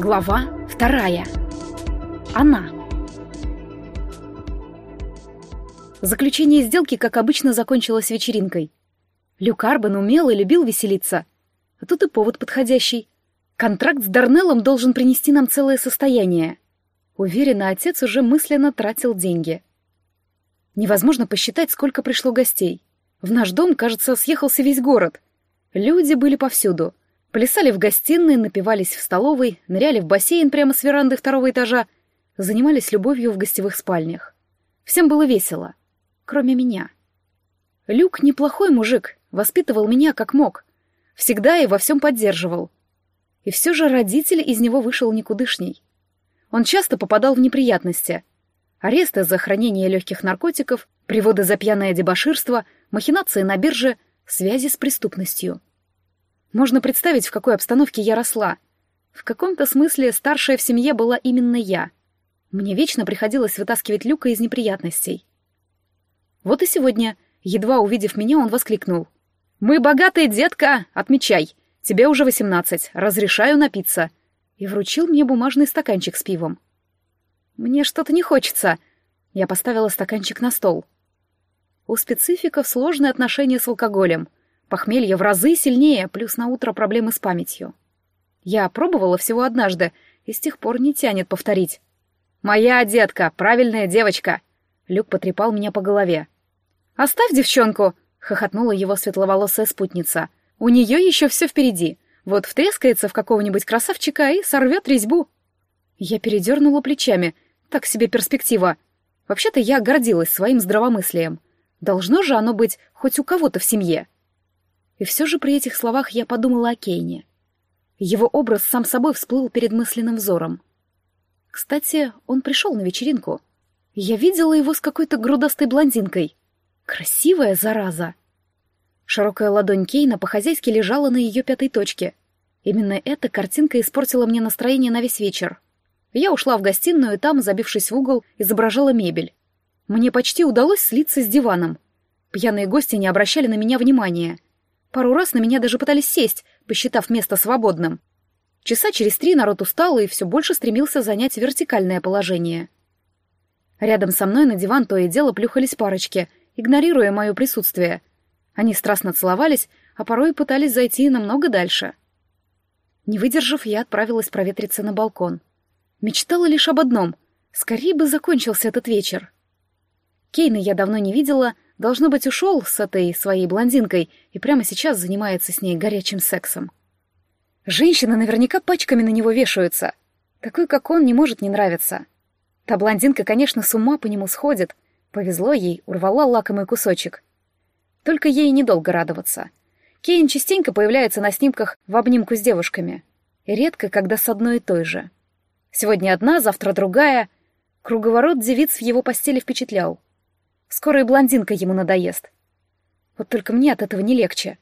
Глава вторая. Она. Заключение сделки, как обычно, закончилось вечеринкой. Люк Арбен умел и любил веселиться. А тут и повод подходящий. Контракт с Дарнеллом должен принести нам целое состояние. Уверена, отец уже мысленно тратил деньги. Невозможно посчитать, сколько пришло гостей. В наш дом, кажется, съехался весь город. Люди были повсюду. Плясали в гостиной, напивались в столовой, ныряли в бассейн прямо с веранды второго этажа, занимались любовью в гостевых спальнях. Всем было весело, кроме меня. Люк неплохой мужик, воспитывал меня как мог. Всегда и во всем поддерживал. И все же родитель из него вышел никудышний. Он часто попадал в неприятности. Аресты за хранение легких наркотиков, приводы за пьяное дебоширство, махинации на бирже, связи с преступностью. Можно представить, в какой обстановке я росла. В каком-то смысле старшая в семье была именно я. Мне вечно приходилось вытаскивать Люка из неприятностей. Вот и сегодня, едва увидев меня, он воскликнул. «Мы богатые, детка! Отмечай! Тебе уже восемнадцать, разрешаю напиться!» И вручил мне бумажный стаканчик с пивом. «Мне что-то не хочется!» Я поставила стаканчик на стол. У спецификов сложные отношения с алкоголем — Похмелье в разы сильнее, плюс на утро проблемы с памятью. Я пробовала всего однажды и с тех пор не тянет повторить. «Моя детка, правильная девочка!» Люк потрепал меня по голове. «Оставь девчонку!» — хохотнула его светловолосая спутница. «У нее еще все впереди. Вот втрескается в какого-нибудь красавчика и сорвет резьбу». Я передернула плечами. Так себе перспектива. Вообще-то я гордилась своим здравомыслием. Должно же оно быть хоть у кого-то в семье. И все же при этих словах я подумала о Кейне. Его образ сам собой всплыл перед мысленным взором. Кстати, он пришел на вечеринку. Я видела его с какой-то грудастой блондинкой. Красивая зараза. Широкая ладонь Кейна по-хозяйски лежала на ее пятой точке. Именно эта картинка испортила мне настроение на весь вечер. Я ушла в гостиную и там, забившись в угол, изображала мебель. Мне почти удалось слиться с диваном. Пьяные гости не обращали на меня внимания — Пару раз на меня даже пытались сесть, посчитав место свободным. Часа через три народ устал и все больше стремился занять вертикальное положение. Рядом со мной на диван то и дело плюхались парочки, игнорируя мое присутствие. Они страстно целовались, а порой пытались зайти намного дальше. Не выдержав, я отправилась проветриться на балкон. Мечтала лишь об одном — скорее бы закончился этот вечер. Кейна я давно не видела — Должно быть, ушел с этой своей блондинкой и прямо сейчас занимается с ней горячим сексом. Женщины наверняка пачками на него вешаются. Такой, как он, не может не нравиться. Та блондинка, конечно, с ума по нему сходит. Повезло ей, урвала лакомый кусочек. Только ей недолго радоваться. Кейн частенько появляется на снимках в обнимку с девушками. Редко, когда с одной и той же. Сегодня одна, завтра другая. Круговорот девиц в его постели впечатлял. Скоро и блондинка ему надоест. Вот только мне от этого не легче.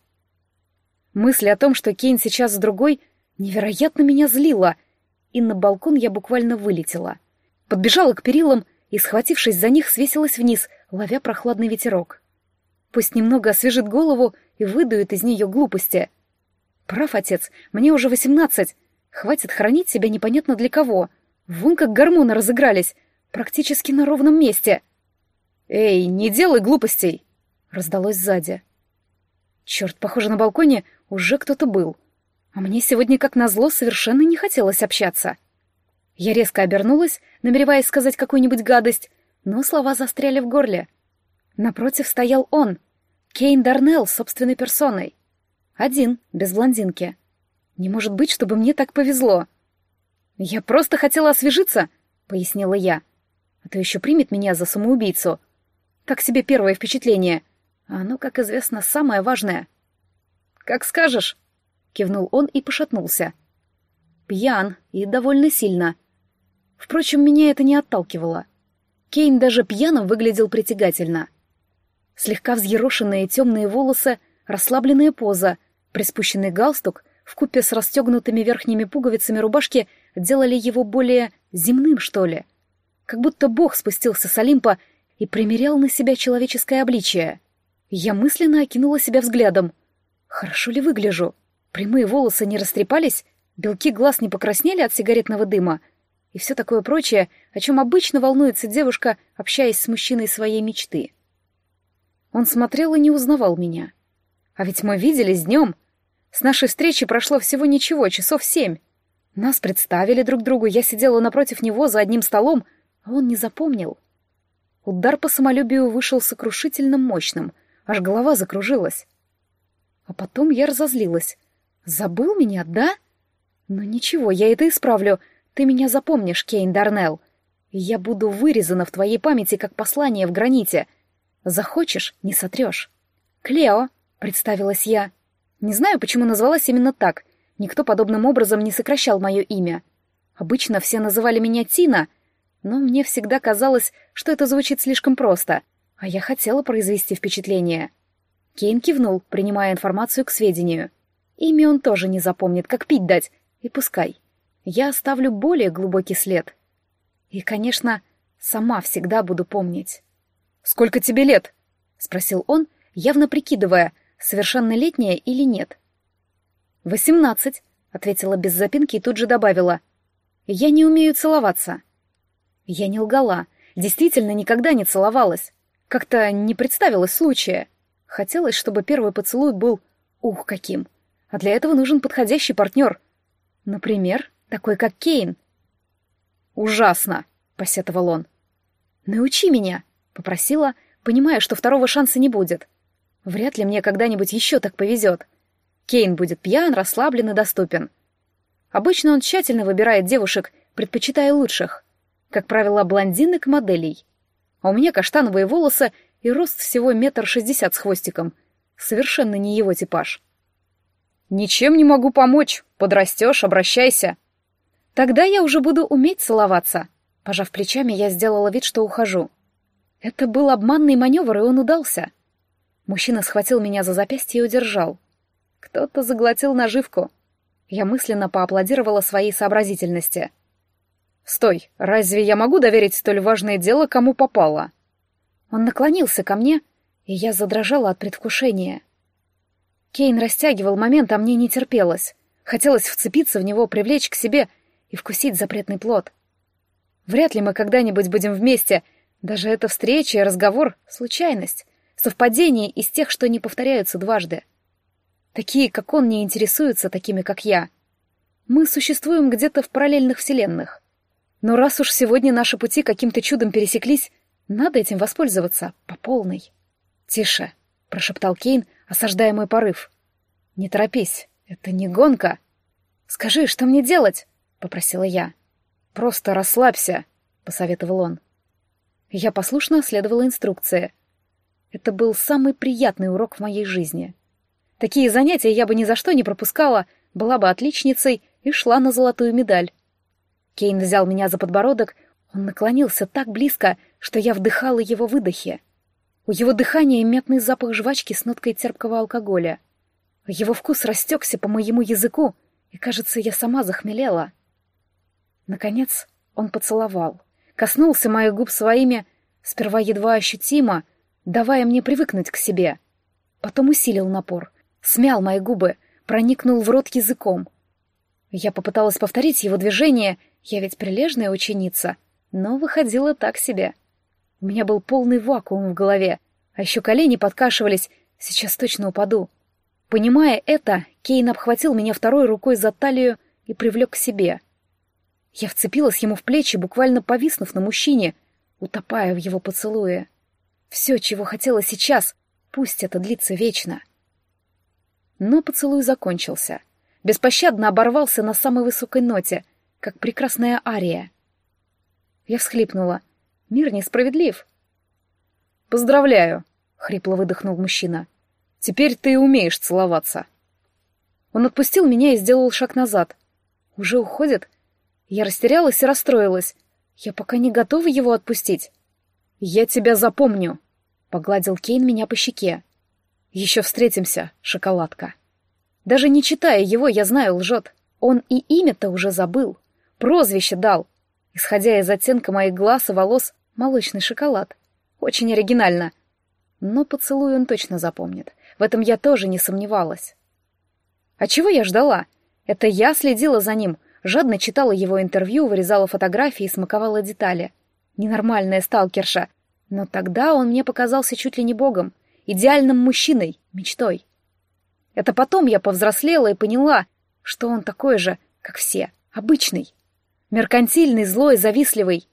Мысль о том, что Кейн сейчас с другой, невероятно меня злила, и на балкон я буквально вылетела. Подбежала к перилам и, схватившись за них, свесилась вниз, ловя прохладный ветерок. Пусть немного освежит голову и выдует из нее глупости. Прав, отец, мне уже восемнадцать. Хватит хранить себя непонятно для кого. Вон как гормоны разыгрались, практически на ровном месте. «Эй, не делай глупостей!» — раздалось сзади. Черт, похоже, на балконе уже кто-то был. А мне сегодня, как назло, совершенно не хотелось общаться. Я резко обернулась, намереваясь сказать какую-нибудь гадость, но слова застряли в горле. Напротив стоял он, Кейн Дарнелл, собственной персоной. Один, без блондинки. Не может быть, чтобы мне так повезло. «Я просто хотела освежиться», — пояснила я. «А то еще примет меня за самоубийцу». Так себе первое впечатление. Оно, как известно, самое важное. «Как скажешь», — кивнул он и пошатнулся. Пьян и довольно сильно. Впрочем, меня это не отталкивало. Кейн даже пьяным выглядел притягательно. Слегка взъерошенные темные волосы, расслабленная поза, приспущенный галстук вкупе с расстегнутыми верхними пуговицами рубашки делали его более земным, что ли. Как будто бог спустился с Олимпа и примерял на себя человеческое обличие. Я мысленно окинула себя взглядом. Хорошо ли выгляжу? Прямые волосы не растрепались? Белки глаз не покраснели от сигаретного дыма, и все такое прочее, о чем обычно волнуется девушка, общаясь с мужчиной своей мечты. Он смотрел и не узнавал меня. А ведь мы виделись днем. С нашей встречи прошло всего ничего, часов семь. Нас представили друг другу, я сидела напротив него за одним столом, а он не запомнил. Удар по самолюбию вышел сокрушительно мощным, аж голова закружилась. А потом я разозлилась. «Забыл меня, да?» «Ну ничего, я это исправлю. Ты меня запомнишь, Кейн Дарнелл. Я буду вырезана в твоей памяти, как послание в граните. Захочешь — не сотрешь». «Клео», — представилась я. Не знаю, почему назвалась именно так. Никто подобным образом не сокращал мое имя. Обычно все называли меня Тина, но мне всегда казалось, что это звучит слишком просто, а я хотела произвести впечатление. Кейн кивнул, принимая информацию к сведению. Имя он тоже не запомнит, как пить дать, и пускай. Я оставлю более глубокий след. И, конечно, сама всегда буду помнить. «Сколько тебе лет?» — спросил он, явно прикидывая, совершеннолетняя или нет. «Восемнадцать», — ответила без запинки и тут же добавила. «Я не умею целоваться». Я не лгала, действительно никогда не целовалась. Как-то не представилось случая. Хотелось, чтобы первый поцелуй был ух каким. А для этого нужен подходящий партнер. Например, такой как Кейн. «Ужасно!» — посетовал он. «Научи меня!» — попросила, понимая, что второго шанса не будет. Вряд ли мне когда-нибудь еще так повезет. Кейн будет пьян, расслаблен и доступен. Обычно он тщательно выбирает девушек, предпочитая лучших. Как правило, блондинок моделей. А у меня каштановые волосы и рост всего метр шестьдесят с хвостиком. Совершенно не его типаж. «Ничем не могу помочь. Подрастешь, обращайся». «Тогда я уже буду уметь целоваться». Пожав плечами, я сделала вид, что ухожу. Это был обманный маневр, и он удался. Мужчина схватил меня за запястье и удержал. Кто-то заглотил наживку. Я мысленно поаплодировала своей сообразительности. «Стой, разве я могу доверить столь важное дело кому попало?» Он наклонился ко мне, и я задрожала от предвкушения. Кейн растягивал момент, а мне не терпелось. Хотелось вцепиться в него, привлечь к себе и вкусить запретный плод. Вряд ли мы когда-нибудь будем вместе. Даже эта встреча и разговор — случайность, совпадение из тех, что не повторяются дважды. Такие, как он, не интересуются такими, как я. Мы существуем где-то в параллельных вселенных. Но раз уж сегодня наши пути каким-то чудом пересеклись, надо этим воспользоваться по полной. «Тише», — прошептал Кейн, осаждая мой порыв. «Не торопись, это не гонка». «Скажи, что мне делать?» — попросила я. «Просто расслабься», — посоветовал он. Я послушно следовала инструкции. Это был самый приятный урок в моей жизни. Такие занятия я бы ни за что не пропускала, была бы отличницей и шла на золотую медаль. Кейн взял меня за подбородок, он наклонился так близко, что я вдыхала его выдохи. У его дыхания мятный запах жвачки с ноткой терпкого алкоголя. Его вкус растекся по моему языку, и, кажется, я сама захмелела. Наконец он поцеловал, коснулся моих губ своими, сперва едва ощутимо, давая мне привыкнуть к себе. Потом усилил напор, смял мои губы, проникнул в рот языком. Я попыталась повторить его движение, я ведь прилежная ученица, но выходило так себе — у меня был полный вакуум в голове, а еще колени подкашивались, сейчас точно упаду. Понимая это, Кейн обхватил меня второй рукой за талию и привлек к себе. Я вцепилась ему в плечи, буквально повиснув на мужчине, утопая в его поцелуе. Все, чего хотела сейчас, пусть это длится вечно. Но поцелуй закончился. Беспощадно оборвался на самой высокой ноте, как прекрасная ария. Я всхлипнула. Мир несправедлив. «Поздравляю», — хрипло выдохнул мужчина. «Теперь ты умеешь целоваться». Он отпустил меня и сделал шаг назад. «Уже уходит?» Я растерялась и расстроилась. Я пока не готова его отпустить. «Я тебя запомню», — погладил Кейн меня по щеке. «Еще встретимся, шоколадка». Даже не читая его, я знаю, лжет. Он и имя-то уже забыл. Прозвище дал. Исходя из оттенка моих глаз и волос, молочный шоколад. Очень оригинально. Но поцелуй он точно запомнит. В этом я тоже не сомневалась. А чего я ждала? Это я следила за ним, жадно читала его интервью, вырезала фотографии и смаковала детали. Ненормальная сталкерша. Но тогда он мне показался чуть ли не богом, идеальным мужчиной, мечтой. Это потом я повзрослела и поняла, что он такой же, как все, обычный. Меркантильный, злой, завистливый.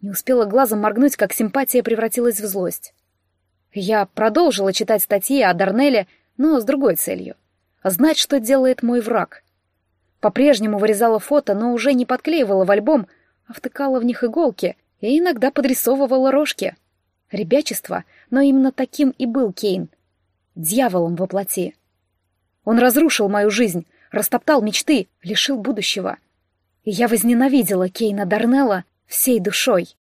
Не успела глазом моргнуть, как симпатия превратилась в злость. Я продолжила читать статьи о Дарнеле, но с другой целью. Знать, что делает мой враг. По-прежнему вырезала фото, но уже не подклеивала в альбом, а втыкала в них иголки и иногда подрисовывала рожки. Ребячество, но именно таким и был Кейн. Дьяволом во плоти. Он разрушил мою жизнь, растоптал мечты, лишил будущего. Я возненавидела Кейна Дарнелла всей душой.